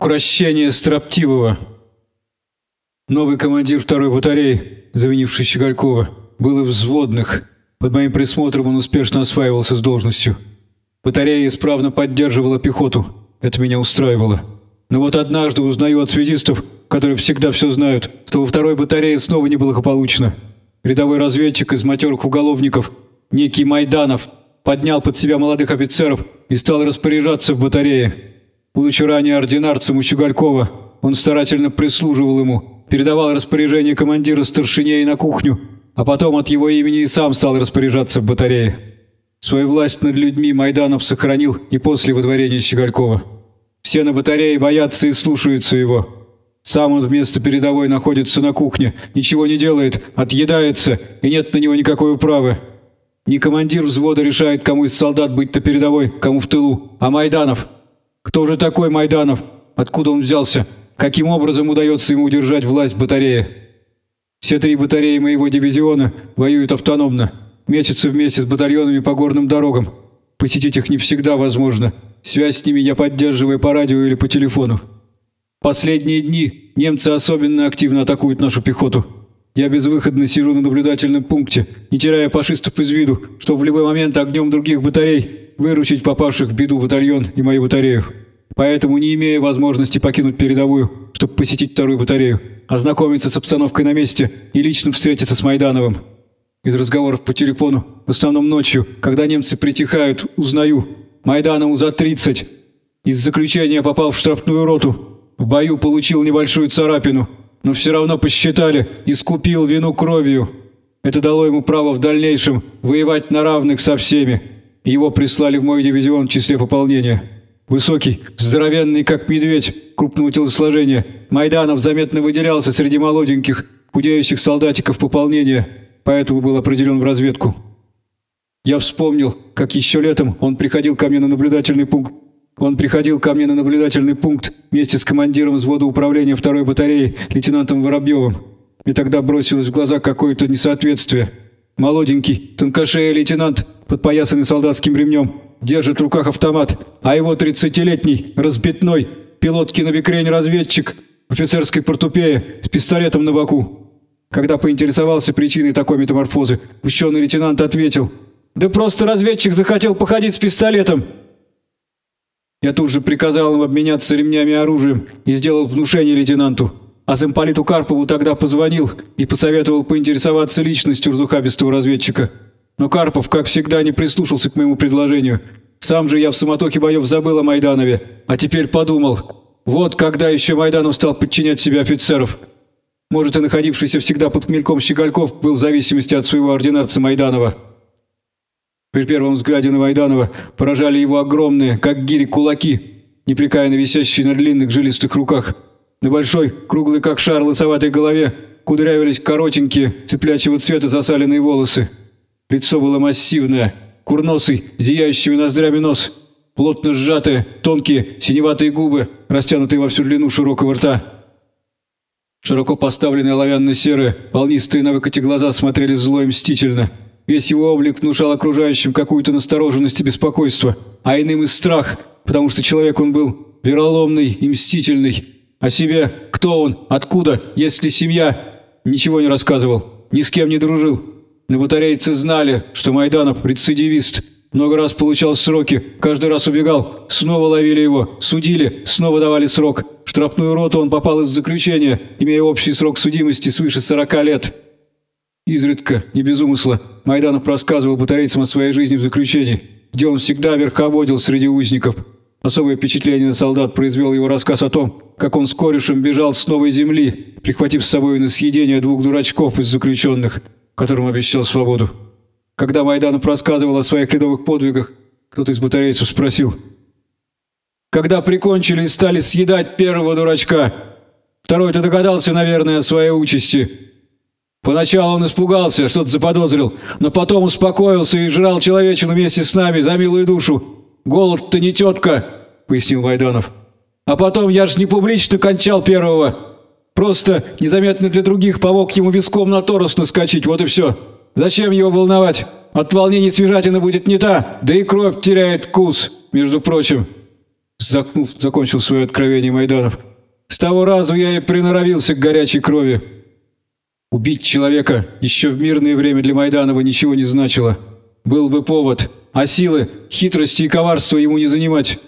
Укращение строптивого. Новый командир второй батареи, заменивший Щеголькова, был из взводных. Под моим присмотром он успешно осваивался с должностью. Батарея исправно поддерживала пехоту. Это меня устраивало. Но вот однажды узнаю от связистов, которые всегда все знают, что во второй батарее снова неблагополучно. Рядовой разведчик из матерых уголовников, некий Майданов, поднял под себя молодых офицеров и стал распоряжаться в батарее. Будучи ранее ординарцем у Щеголькова, он старательно прислуживал ему, передавал распоряжение командира старшине и на кухню, а потом от его имени и сам стал распоряжаться в батарее. Свою власть над людьми Майданов сохранил и после выдворения Щеголькова. Все на батарее боятся и слушаются его. Сам он вместо передовой находится на кухне, ничего не делает, отъедается, и нет на него никакой управы. Не командир взвода решает, кому из солдат быть на передовой, кому в тылу, а Майданов. Кто же такой Майданов? Откуда он взялся? Каким образом удается ему удержать власть в батарее? Все три батареи моего дивизиона воюют автономно, мечутся вместе с батальонами по горным дорогам. Посетить их не всегда возможно. Связь с ними я поддерживаю по радио или по телефону. Последние дни немцы особенно активно атакуют нашу пехоту. Я безвыходно сижу на наблюдательном пункте, не теряя фашистов из виду, чтобы в любой момент огнем других батарей выручить попавших в беду батальон и мою батарею. Поэтому, не имея возможности покинуть передовую, чтобы посетить вторую батарею, ознакомиться с обстановкой на месте и лично встретиться с Майдановым. Из разговоров по телефону, в основном ночью, когда немцы притихают, узнаю. Майданову за 30. Из заключения попал в штрафную роту. В бою получил небольшую царапину, но все равно посчитали, искупил вину кровью. Это дало ему право в дальнейшем воевать на равных со всеми. Его прислали в мой дивизион в числе пополнения. Высокий, здоровенный, как медведь, крупного телосложения, Майданов заметно выделялся среди молоденьких, худеющих солдатиков пополнения, поэтому был определен в разведку. Я вспомнил, как еще летом он приходил ко мне на наблюдательный пункт. Он приходил ко мне на наблюдательный пункт вместе с командиром взвода управления второй батареи, лейтенантом Воробьевым. Мне тогда бросилось в глаза какое-то несоответствие. Молоденький, тонкошея лейтенант, подпоясанный солдатским ремнем, держит в руках автомат, а его тридцатилетний, разбитной, пилотки на бекрень разведчик в офицерской портупее с пистолетом на боку. Когда поинтересовался причиной такой метаморфозы, ученый лейтенант ответил, «Да просто разведчик захотел походить с пистолетом». Я тут же приказал им обменяться ремнями и оружием и сделал внушение лейтенанту. А замполиту Карпову тогда позвонил и посоветовал поинтересоваться личностью разухабистого разведчика. Но Карпов, как всегда, не прислушался к моему предложению. Сам же я в суматохе боев забыл о Майданове, а теперь подумал. Вот когда еще Майданов стал подчинять себе офицеров. Может, и находившийся всегда под хмельком Щегольков был в зависимости от своего ординарца Майданова. При первом взгляде на Майданова поражали его огромные, как гири, кулаки, непрекаянно висящие на длинных жилистых руках. На большой, круглой как шар, лысоватой голове кудрявились коротенькие, цеплячего цвета засаленные волосы. Лицо было массивное, курносый, зияющими ноздрями нос, плотно сжатые, тонкие, синеватые губы, растянутые во всю длину широкого рта. Широко поставленные оловянно-серые, волнистые на выкате глаза смотрели зло и мстительно. Весь его облик внушал окружающим какую-то настороженность и беспокойство, а иным и страх, потому что человек он был вероломный и мстительный. О себе, кто он, откуда, есть ли семья, ничего не рассказывал, ни с кем не дружил. На батарейцы знали, что Майданов рецидивист, много раз получал сроки, каждый раз убегал, снова ловили его, судили, снова давали срок. В штрафную роту он попал из заключения, имея общий срок судимости свыше 40 лет. Изредка, не без умысла, Майданов рассказывал батарейцам о своей жизни в заключении, где он всегда верховодил среди узников. Особое впечатление на солдат произвел его рассказ о том, как он с корешем бежал с новой земли, прихватив с собой на съедение двух дурачков из заключенных, которым обещал свободу. Когда Майданов рассказывал о своих ледовых подвигах, кто-то из батарейцев спросил. «Когда прикончили и стали съедать первого дурачка, второй-то догадался, наверное, о своей участи». Поначалу он испугался, что-то заподозрил, но потом успокоился и жрал человечину вместе с нами за милую душу. Голод-то не тетка, пояснил Майданов. А потом я ж не публично кончал первого. Просто незаметно для других помог ему виском на торос наскочить, вот и все. Зачем его волновать? От волнений свежатина будет не та, да и кровь теряет вкус, между прочим. Вздохнув, закончил свое откровение Майданов. «С того разу я и приноровился к горячей крови. Убить человека еще в мирное время для Майданова ничего не значило. Был бы повод, а силы, хитрости и коварства ему не занимать.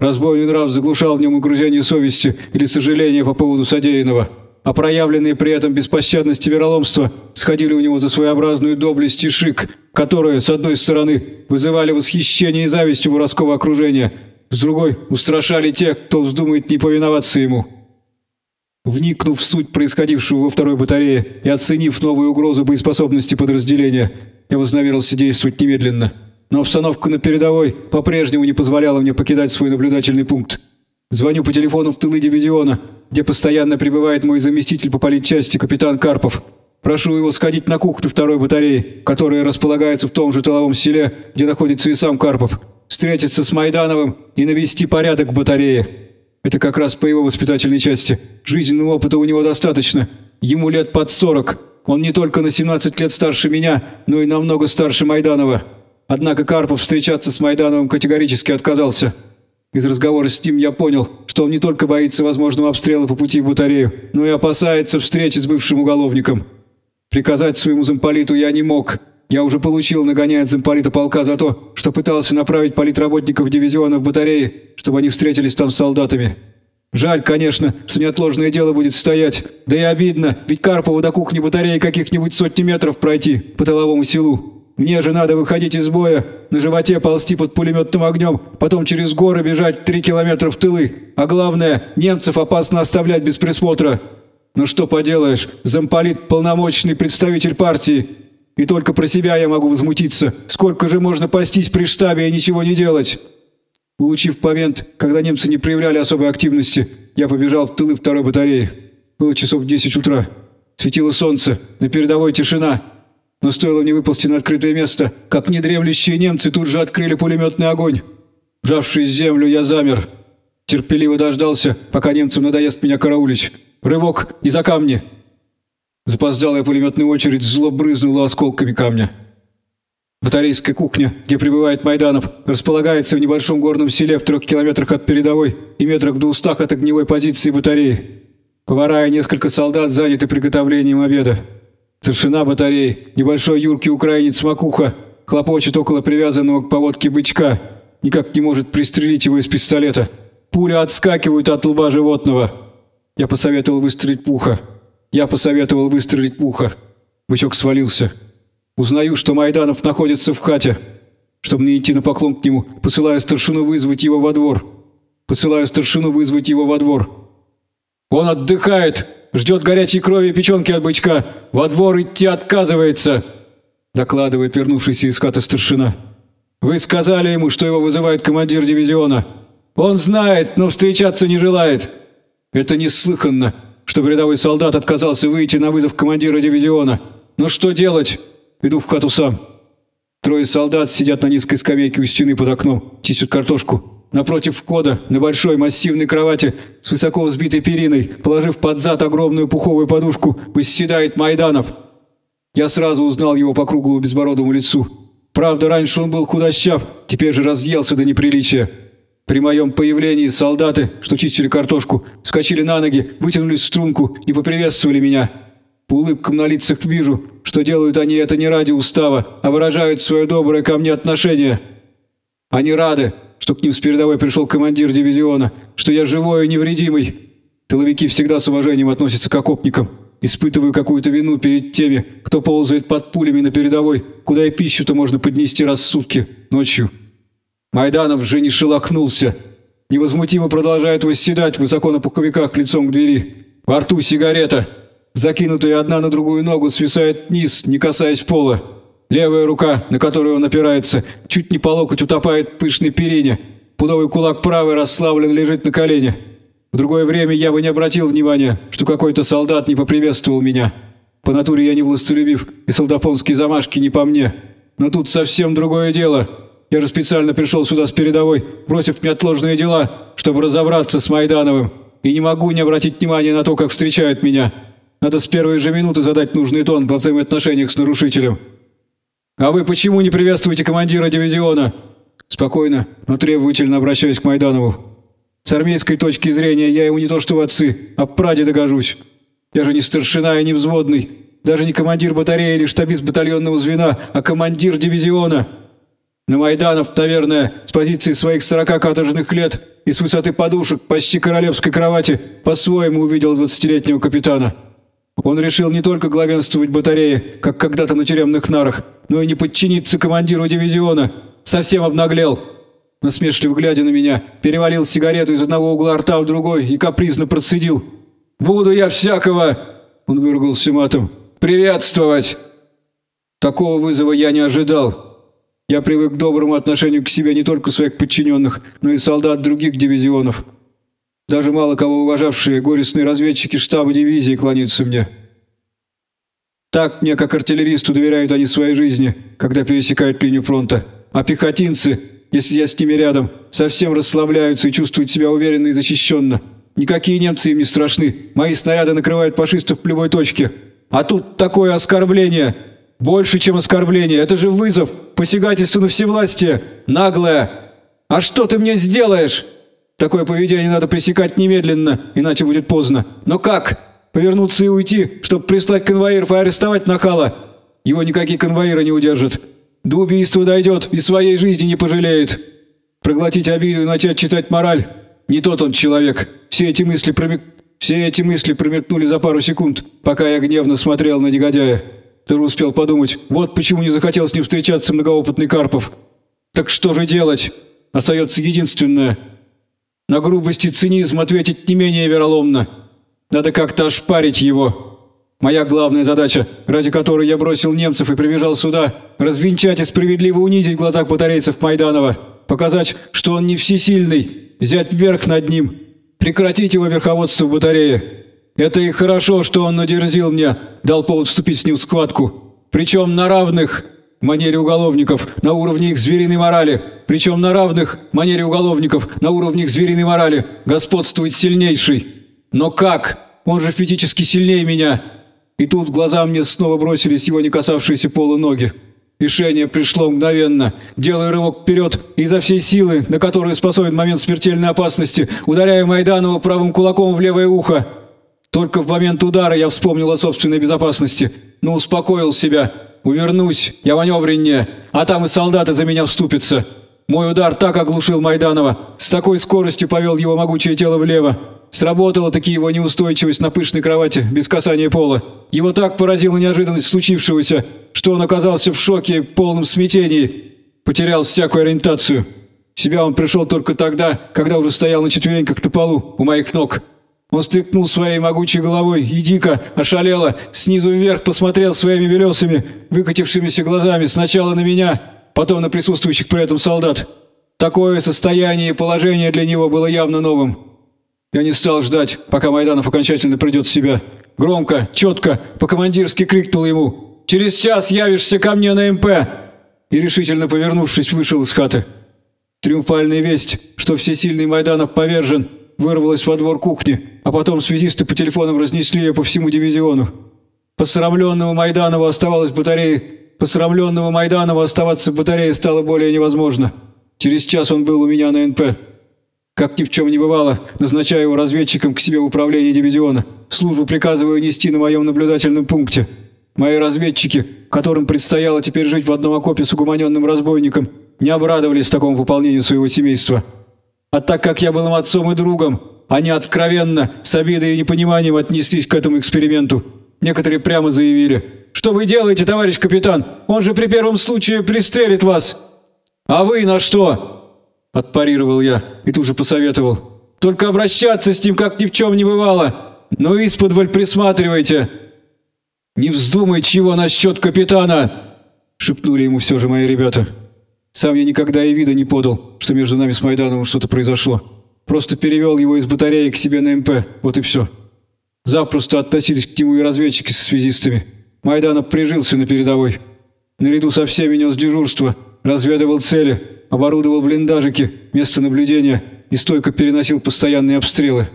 Разбойный нрав заглушал в нем угрызение совести или сожаления по поводу содеянного, а проявленные при этом беспощадность и вероломство сходили у него за своеобразную доблесть и шик, которые, с одной стороны, вызывали восхищение и зависть у воровского окружения, с другой устрашали тех, кто вздумает не повиноваться ему. Вникнув в суть происходившего во второй батарее и оценив новую угрозу боеспособности подразделения, я вознамерился действовать немедленно – но обстановка на передовой по-прежнему не позволяла мне покидать свой наблюдательный пункт. Звоню по телефону в тылы дивизиона, где постоянно пребывает мой заместитель по политчасти капитан Карпов. Прошу его сходить на кухню второй батареи, которая располагается в том же тыловом селе, где находится и сам Карпов, встретиться с Майдановым и навести порядок в батарее. Это как раз по его воспитательной части. Жизненного опыта у него достаточно. Ему лет под сорок. Он не только на 17 лет старше меня, но и намного старше Майданова. Однако Карпов встречаться с Майдановым категорически отказался. Из разговора с ним я понял, что он не только боится возможного обстрела по пути в батарею, но и опасается встречи с бывшим уголовником. Приказать своему замполиту я не мог. Я уже получил нагоняя от замполита полка за то, что пытался направить политработников дивизиона в батареи, чтобы они встретились там с солдатами. Жаль, конечно, что неотложное дело будет стоять. Да и обидно, ведь Карпову до кухни батареи каких-нибудь сотни метров пройти по тыловому селу. Мне же надо выходить из боя, на животе ползти под пулеметным огнем, потом через горы бежать три километра в тылы. А главное, немцев опасно оставлять без присмотра. Ну что поделаешь, замполит – полномочный представитель партии. И только про себя я могу возмутиться. Сколько же можно пастись при штабе и ничего не делать? Улучив момент, когда немцы не проявляли особой активности, я побежал в тылы второй батареи. Было часов 10 утра. Светило солнце, на передовой тишина – но стоило мне выползти на открытое место, как недремлющие немцы тут же открыли пулеметный огонь. Вжавшись в землю, я замер. Терпеливо дождался, пока немцам надоест меня караулить. Рывок и за камни. Запоздалая пулеметная очередь зло брызнула осколками камня. Батарейская кухня, где пребывает Майданов, располагается в небольшом горном селе в трех километрах от передовой и метрах в двухстах от огневой позиции батареи. Повара и несколько солдат заняты приготовлением обеда. Старшина батареи, небольшой юркий украинец Макуха, хлопочет около привязанного к поводке бычка, никак не может пристрелить его из пистолета. Пули отскакивают от лба животного. Я посоветовал выстрелить пуха. Я посоветовал выстрелить пуха. Бычок свалился. Узнаю, что Майданов находится в хате. Чтобы не идти на поклон к нему, посылаю старшину вызвать его во двор. Посылаю старшину вызвать его во двор. «Он отдыхает!» Ждет горячей крови и печенки от бычка. Во двор идти отказывается!» Докладывает вернувшийся из хаты старшина. «Вы сказали ему, что его вызывает командир дивизиона. Он знает, но встречаться не желает. Это неслыханно, что рядовой солдат отказался выйти на вызов командира дивизиона. Но что делать? Иду в хату сам. Трое солдат сидят на низкой скамейке у стены под окном, чистят картошку. Напротив входа, на большой массивной кровати с высоко взбитой периной, положив под зад огромную пуховую подушку, восседает Майданов. Я сразу узнал его по круглому безбородому лицу. Правда, раньше он был худощав, теперь же разъелся до неприличия. При моем появлении солдаты, что чистили картошку, вскочили на ноги, вытянулись в струнку и поприветствовали меня. По улыбкам на лицах вижу, что делают они это не ради устава, а выражают свое доброе ко мне отношение. Они рады, что к ним с передовой пришел командир дивизиона, что я живой и невредимый. Тыловики всегда с уважением относятся к окопникам. Испытываю какую-то вину перед теми, кто ползает под пулями на передовой, куда и пищу-то можно поднести раз в сутки, ночью. Майданов же не шелохнулся. Невозмутимо продолжает восседать высоко на пуховиках лицом к двери. Во рту сигарета. Закинутая одна на другую ногу свисает вниз, не касаясь пола. Левая рука, на которую он опирается, чуть не по локоть утопает в пышной перине. Пудовый кулак правый расслаблен лежит на колене. В другое время я бы не обратил внимания, что какой-то солдат не поприветствовал меня. По натуре я не властолюбив, и солдапонские замашки не по мне. Но тут совсем другое дело. Я же специально пришел сюда с передовой, бросив неотложные дела, чтобы разобраться с Майдановым. И не могу не обратить внимания на то, как встречают меня. Надо с первой же минуты задать нужный тон во взаимоотношениях с нарушителем. «А вы почему не приветствуете командира дивизиона?» Спокойно, но требовательно обращаясь к Майданову. С армейской точки зрения я ему не то что в отцы, а прадеда гожусь. Я же не старшина и не взводный, даже не командир батареи или штабист батальонного звена, а командир дивизиона. На Майданов, наверное, с позиции своих сорока каторжных лет и с высоты подушек почти королевской кровати по-своему увидел двадцатилетнего капитана. Он решил не только главенствовать батареи, как когда-то на тюремных нарах, но и не подчиниться командиру дивизиона. Совсем обнаглел. Насмешливо глядя на меня, перевалил сигарету из одного угла рта в другой и капризно процедил. «Буду я всякого!» Он выругался матом. «Приветствовать!» Такого вызова я не ожидал. Я привык к доброму отношению к себе не только своих подчиненных, но и солдат других дивизионов. Даже мало кого уважавшие горестные разведчики штаба дивизии кланяются мне. Так мне, как артиллеристу, доверяют они своей жизни, когда пересекают линию фронта. А пехотинцы, если я с ними рядом, совсем расслабляются и чувствуют себя уверенно и защищенно. Никакие немцы им не страшны. Мои снаряды накрывают фашистов в любой точке. А тут такое оскорбление – больше, чем оскорбление. Это же вызов, посягательство на всевластие. Наглое. А что ты мне сделаешь? Такое поведение надо пресекать немедленно, иначе будет поздно. Но как? Повернуться и уйти, чтобы прислать конвоиров и арестовать нахала? Его никакие конвоиры не удержат. До убийства дойдет и своей жизни не пожалеет. Проглотить обиду и начать читать мораль. Не тот он человек. Все эти мысли промек... Все эти мысли промелькнули за пару секунд, пока я гневно смотрел на негодяя. Ты успел подумать, вот почему не захотел с ним встречаться многоопытный Карпов. Так что же делать? Остается единственное. На грубость и цинизм ответить не менее вероломно. Надо как-то ошпарить его. Моя главная задача, ради которой я бросил немцев и прибежал сюда, развенчать и справедливо унизить в глазах батарейцев Майданова, показать, что он не всесильный, взять верх над ним, прекратить его верховодство в батарее. Это и хорошо, что он надерзил мне, дал повод вступить с ним в схватку. Причем на равных манере уголовников, на уровне их звериной морали. Причем на равных манере уголовников, на уровне их звериной морали. Господствует сильнейший. Но как? Он же физически сильнее меня. И тут глаза мне снова бросились его не касавшиеся пола ноги. Решение пришло мгновенно. Делаю рывок вперед и изо всей силы, на которую способен момент смертельной опасности, ударяю Майданова правым кулаком в левое ухо. Только в момент удара я вспомнил о собственной безопасности, но успокоил себя. Увернусь, я маневреннее, а там и солдаты за меня вступятся. Мой удар так оглушил Майданова, с такой скоростью повел его могучее тело влево. Сработала таки его неустойчивость на пышной кровати, без касания пола. Его так поразила неожиданность случившегося, что он оказался в шоке, полном смятении. Потерял всякую ориентацию. В себя он пришел только тогда, когда уже стоял на четвереньках на полу, у моих ног. Он стряхнул своей могучей головой и дико, ошалело, снизу вверх посмотрел своими белесыми, выкатившимися глазами сначала на меня, потом на присутствующих при этом солдат. Такое состояние и положение для него было явно новым. Я не стал ждать, пока Майданов окончательно придет в себя. Громко, четко, по-командирски крикнул ему «Через час явишься ко мне на МП!» и, решительно повернувшись, вышел из хаты. Триумфальная весть, что всесильный Майданов повержен – вырвалась во двор кухни, а потом связисты по телефонам разнесли ее по всему дивизиону. Посрамленного Майданова оставалось в батарее. Посрамленного Майданова оставаться в батарее стало более невозможно. Через час он был у меня на НП. Как ни в чем не бывало, назначаю его разведчиком к себе в управление дивизиона. Службу приказываю нести на моем наблюдательном пункте. Мои разведчики, которым предстояло теперь жить в одном окопе с угуманенным разбойником, не обрадовались такому выполнению своего семейства. А так как я был им отцом и другом, они откровенно, с обидой и непониманием отнеслись к этому эксперименту. Некоторые прямо заявили, «Что вы делаете, товарищ капитан? Он же при первом случае пристрелит вас!» «А вы на что?» – отпарировал я и тут же посоветовал. «Только обращаться с ним, как ни в чем не бывало. Но исподволь присматривайте». «Не вздумай чего насчет капитана!» – шепнули ему все же мои ребята. Сам я никогда и вида не подал, что между нами с Майдановым что-то произошло. Просто перевел его из батареи к себе на МП, вот и все. Запросто относились к нему и разведчики со связистами. Майданов прижился на передовой. Наряду со всеми нес дежурство, разведывал цели, оборудовал блиндажики, место наблюдения и стойко переносил постоянные обстрелы.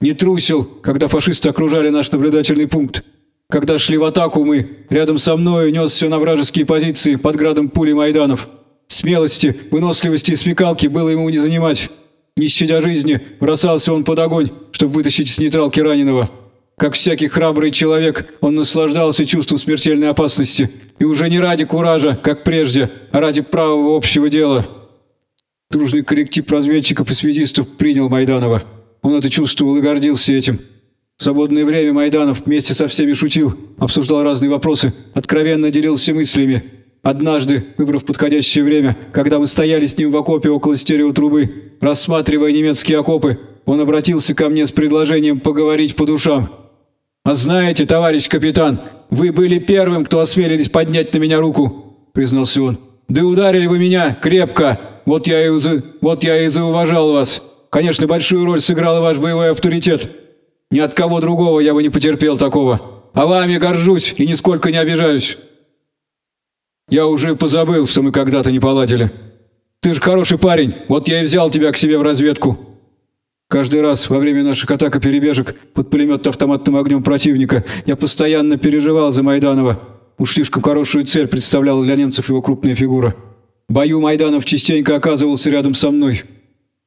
Не трусил, когда фашисты окружали наш наблюдательный пункт. Когда шли в атаку мы, рядом со мной нес все на вражеские позиции под градом пули Майданов. Смелости, выносливости и смекалки было ему не занимать. Не щадя жизни, бросался он под огонь, чтобы вытащить с нейтралки раненого. Как всякий храбрый человек, он наслаждался чувством смертельной опасности. И уже не ради куража, как прежде, а ради правого общего дела. Дружный коллектив разведчиков и связистов принял Майданова. Он это чувствовал и гордился этим. В свободное время Майданов вместе со всеми шутил, обсуждал разные вопросы, откровенно делился мыслями. Однажды, выбрав подходящее время, когда мы стояли с ним в окопе около стереотрубы, рассматривая немецкие окопы, он обратился ко мне с предложением поговорить по душам. «А знаете, товарищ капитан, вы были первым, кто осмелились поднять на меня руку», — признался он. «Да ударили вы меня крепко, вот я и, за... вот я и зауважал вас. Конечно, большую роль сыграл ваш боевой авторитет. Ни от кого другого я бы не потерпел такого. А вами горжусь и нисколько не обижаюсь. Я уже позабыл, что мы когда-то не поладили. Ты же хороший парень, вот я и взял тебя к себе в разведку. Каждый раз во время наших атак и перебежек под пулемет автоматным огнем противника я постоянно переживал за Майданова. Уж слишком хорошую цель представляла для немцев его крупная фигура. В бою Майданов частенько оказывался рядом со мной.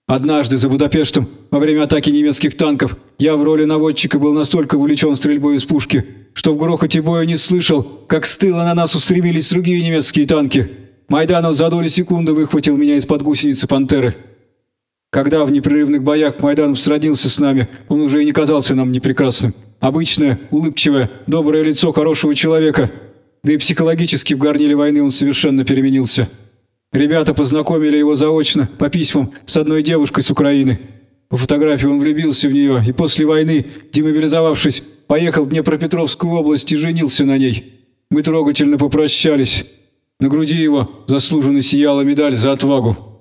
Однажды за Будапештом, во время атаки немецких танков, я в роли наводчика был настолько увлечен стрельбой из пушки, что в грохоте боя не слышал, как с тыла на нас устремились другие немецкие танки. Майданов за доли секунды выхватил меня из-под гусеницы «Пантеры». Когда в непрерывных боях Майданов сроднился с нами, он уже и не казался нам непрекрасным. Обычное, улыбчивое, доброе лицо хорошего человека. Да и психологически в горниле войны он совершенно переменился. Ребята познакомили его заочно, по письмам, с одной девушкой с Украины. По фотографии он влюбился в нее и после войны, демобилизовавшись, поехал в Днепропетровскую область и женился на ней. Мы трогательно попрощались. На груди его заслуженно сияла медаль за отвагу.